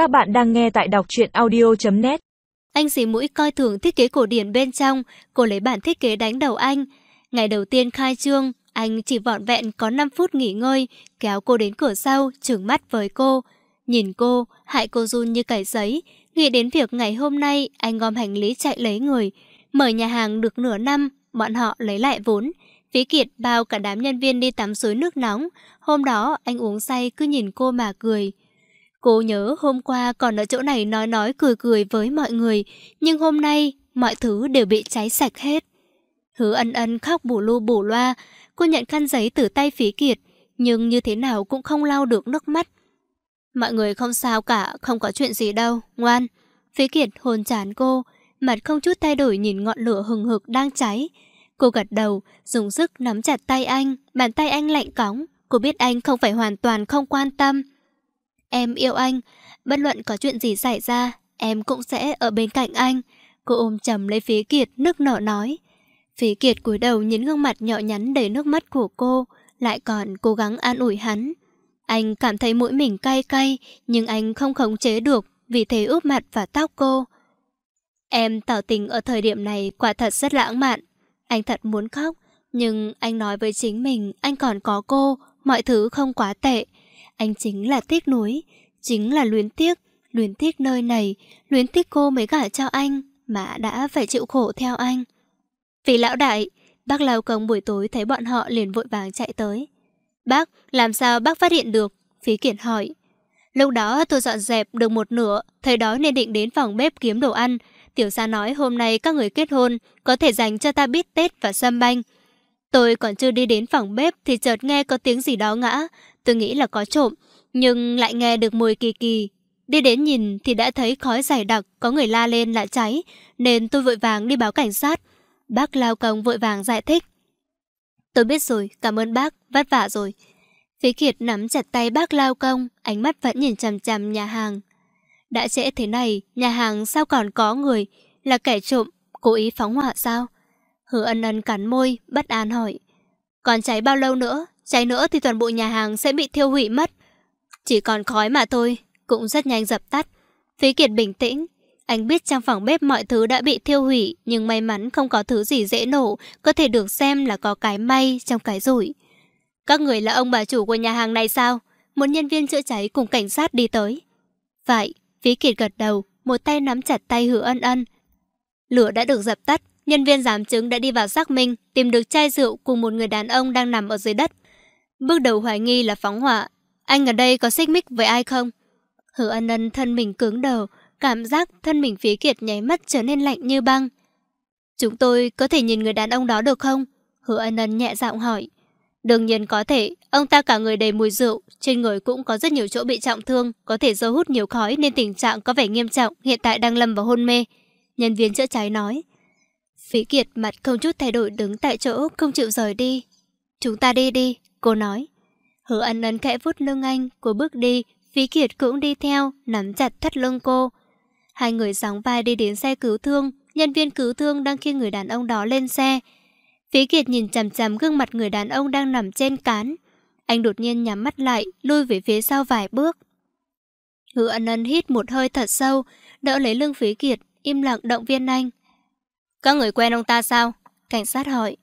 Các bạn đang nghe tại đọc truyện audio.net Anh xì mũi coi thường thiết kế cổ điển bên trong, cô lấy bản thiết kế đánh đầu anh. Ngày đầu tiên khai trương, anh chỉ vọn vẹn có 5 phút nghỉ ngơi, kéo cô đến cửa sau, trừng mắt với cô. Nhìn cô, hại cô run như cải giấy, nghĩ đến việc ngày hôm nay anh gom hành lý chạy lấy người. Mở nhà hàng được nửa năm, bọn họ lấy lại vốn. Phí Kiệt bao cả đám nhân viên đi tắm suối nước nóng. Hôm đó anh uống say cứ nhìn cô mà cười. Cô nhớ hôm qua còn ở chỗ này nói nói cười cười với mọi người, nhưng hôm nay mọi thứ đều bị cháy sạch hết. Hứa ân ân khóc bù lu bù loa, cô nhận khăn giấy từ tay Phí Kiệt, nhưng như thế nào cũng không lau được nước mắt. Mọi người không sao cả, không có chuyện gì đâu, ngoan. Phí Kiệt hồn chán cô, mặt không chút thay đổi nhìn ngọn lửa hừng hực đang cháy. Cô gật đầu, dùng sức nắm chặt tay anh, bàn tay anh lạnh cóng. Cô biết anh không phải hoàn toàn không quan tâm. Em yêu anh, bất luận có chuyện gì xảy ra, em cũng sẽ ở bên cạnh anh. Cô ôm chầm lấy Phí Kiệt, nước nở nói. Phí Kiệt cúi đầu nhìn gương mặt nhỏ nhắn đầy nước mắt của cô, lại còn cố gắng an ủi hắn. Anh cảm thấy mũi mình cay cay, nhưng anh không khống chế được, vì thế úp mặt và tóc cô. Em tỏ tình ở thời điểm này quả thật rất lãng mạn. Anh thật muốn khóc, nhưng anh nói với chính mình anh còn có cô, mọi thứ không quá tệ. Anh chính là tiếc nuối, chính là luyến tiếc, luyến tiếc nơi này, luyến tiếc cô mới gả cho anh, mà đã phải chịu khổ theo anh. Vì lão đại, bác lao công buổi tối thấy bọn họ liền vội vàng chạy tới. Bác, làm sao bác phát hiện được? Phí kiển hỏi. Lúc đó tôi dọn dẹp được một nửa, thời đói nên định đến phòng bếp kiếm đồ ăn. Tiểu gia nói hôm nay các người kết hôn, có thể dành cho ta biết Tết và sâm banh. Tôi còn chưa đi đến phòng bếp thì chợt nghe có tiếng gì đó ngã. Tôi nghĩ là có trộm, nhưng lại nghe được mùi kỳ kỳ. Đi đến nhìn thì đã thấy khói dày đặc, có người la lên là cháy, nên tôi vội vàng đi báo cảnh sát. Bác lao công vội vàng giải thích. Tôi biết rồi, cảm ơn bác, vất vả rồi. Phí Kiệt nắm chặt tay bác lao công, ánh mắt vẫn nhìn chằm chằm nhà hàng. Đã trễ thế này, nhà hàng sao còn có người? Là kẻ trộm, cố ý phóng hỏa sao? Hứa ân ân cắn môi, bất an hỏi. Còn cháy bao lâu nữa? Cháy nữa thì toàn bộ nhà hàng sẽ bị thiêu hủy mất. Chỉ còn khói mà thôi, cũng rất nhanh dập tắt. Phí Kiệt bình tĩnh. Anh biết trong phòng bếp mọi thứ đã bị thiêu hủy, nhưng may mắn không có thứ gì dễ nổ, có thể được xem là có cái may trong cái rủi. Các người là ông bà chủ của nhà hàng này sao? Một nhân viên chữa cháy cùng cảnh sát đi tới. Phải, Phí Kiệt gật đầu, một tay nắm chặt tay hứa ân ân. Lửa đã được dập tắt, nhân viên giám chứng đã đi vào xác minh, tìm được chai rượu cùng một người đàn ông đang nằm ở dưới đất. Bước đầu hoài nghi là phóng hỏa. Anh ở đây có xích mích với ai không? Hứa ân ân thân mình cứng đầu, cảm giác thân mình Phí Kiệt nháy mắt trở nên lạnh như băng. Chúng tôi có thể nhìn người đàn ông đó được không? Hứa ân ân nhẹ giọng hỏi. Đương nhiên có thể, ông ta cả người đầy mùi rượu, trên người cũng có rất nhiều chỗ bị trọng thương, có thể do hút nhiều khói nên tình trạng có vẻ nghiêm trọng, hiện tại đang lâm vào hôn mê. Nhân viên chữa cháy nói. Phí Kiệt mặt không chút thay đổi đứng tại chỗ, không chịu rời đi. Chúng ta đi đi, cô nói. Hứa ân ân khẽ vút lưng anh, cô bước đi, Phí Kiệt cũng đi theo, nắm chặt thắt lưng cô. Hai người sóng vai đi đến xe cứu thương, nhân viên cứu thương đang khi người đàn ông đó lên xe. Phí Kiệt nhìn chằm chằm gương mặt người đàn ông đang nằm trên cán. Anh đột nhiên nhắm mắt lại, lui về phía sau vài bước. Hứa ân ân hít một hơi thật sâu, đỡ lấy lưng Phí Kiệt, im lặng động viên anh. Các người quen ông ta sao? Cảnh sát hỏi.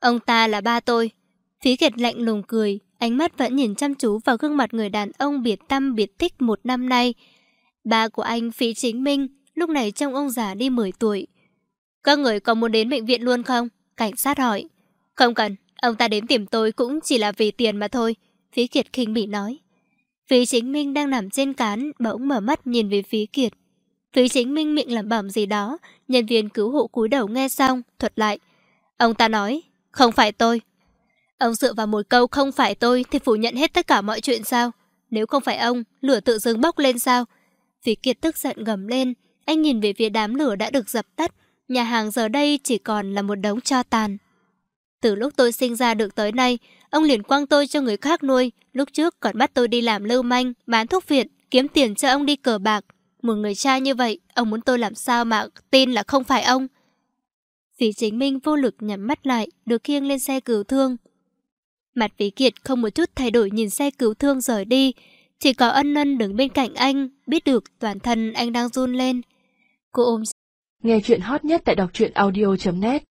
Ông ta là ba tôi. Phí Kiệt lạnh lùng cười, ánh mắt vẫn nhìn chăm chú vào gương mặt người đàn ông biệt tâm biệt thích một năm nay. Ba của anh Phí Chính Minh, lúc này trông ông già đi 10 tuổi. Các người có muốn đến bệnh viện luôn không? Cảnh sát hỏi. Không cần, ông ta đến tìm tôi cũng chỉ là vì tiền mà thôi. Phí Kiệt khinh bỉ nói. Phí Chính Minh đang nằm trên cán, bỗng mở mắt nhìn về Phí Kiệt. Phí Chính Minh miệng làm bẩm gì đó, nhân viên cứu hộ cúi đầu nghe xong, thuật lại. Ông ta nói, không phải tôi. Ông dựa vào một câu không phải tôi thì phủ nhận hết tất cả mọi chuyện sao? Nếu không phải ông, lửa tự dưng bốc lên sao? Phí Kiệt tức giận gầm lên, anh nhìn về phía đám lửa đã được dập tắt, nhà hàng giờ đây chỉ còn là một đống cho tàn. Từ lúc tôi sinh ra được tới nay, ông liền quăng tôi cho người khác nuôi, lúc trước còn bắt tôi đi làm lưu manh, bán thuốc viện, kiếm tiền cho ông đi cờ bạc. Một người cha như vậy, ông muốn tôi làm sao mà tin là không phải ông? Phí chính minh vô lực nhắm mắt lại, được khiêng lên xe cứu thương. Mặt Vĩ Kiệt không một chút thay đổi nhìn xe cứu thương rời đi. Chỉ có ân ân đứng bên cạnh anh, biết được toàn thân anh đang run lên. Cô ôm Nghe chuyện hot nhất tại đọc truyện audio.net